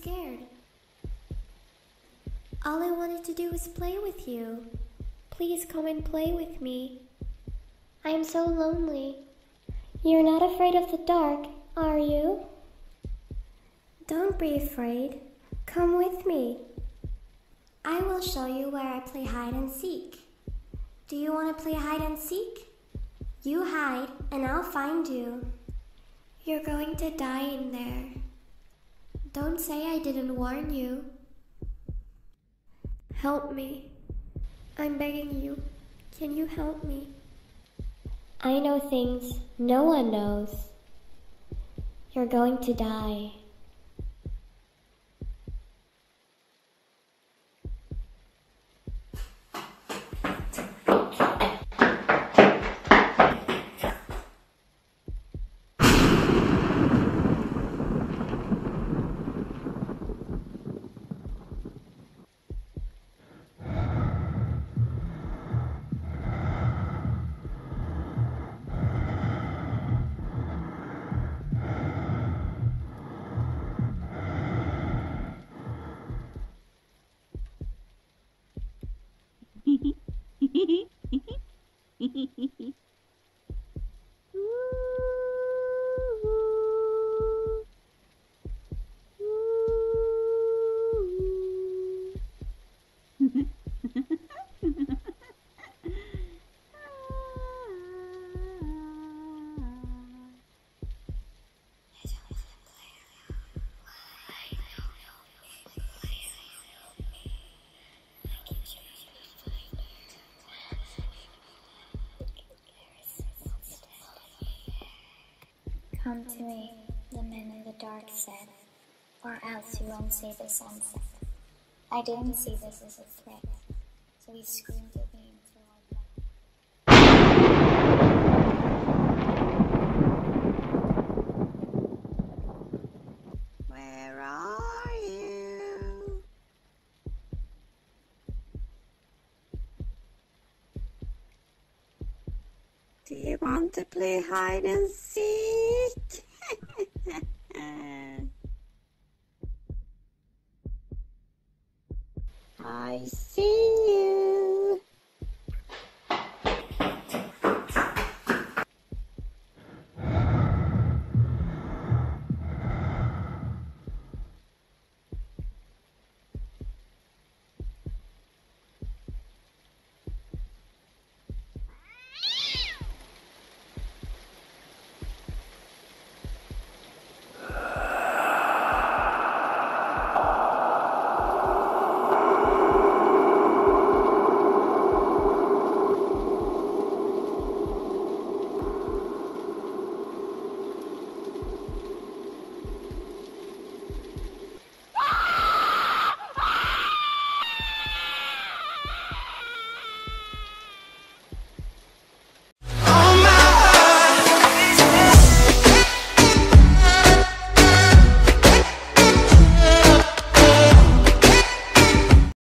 scared. All I wanted to do was play with you. Please come and play with me. I am so lonely. You're not afraid of the dark, are you? Don't be afraid. Come with me. I will show you where I play hide and seek. Do you want to play hide and seek? You hide, and I'll find you. You're going to die in there. Don't say I didn't warn you. Help me. I'm begging you. Can you help me? I know things no one knows. You're going to die. 嘿嘿嘿嘿 Come to me, the men in the dark said, or else you won't see the sunset. I didn't see this as a threat, so he screamed at me? Do you want to play hide and seek? I see.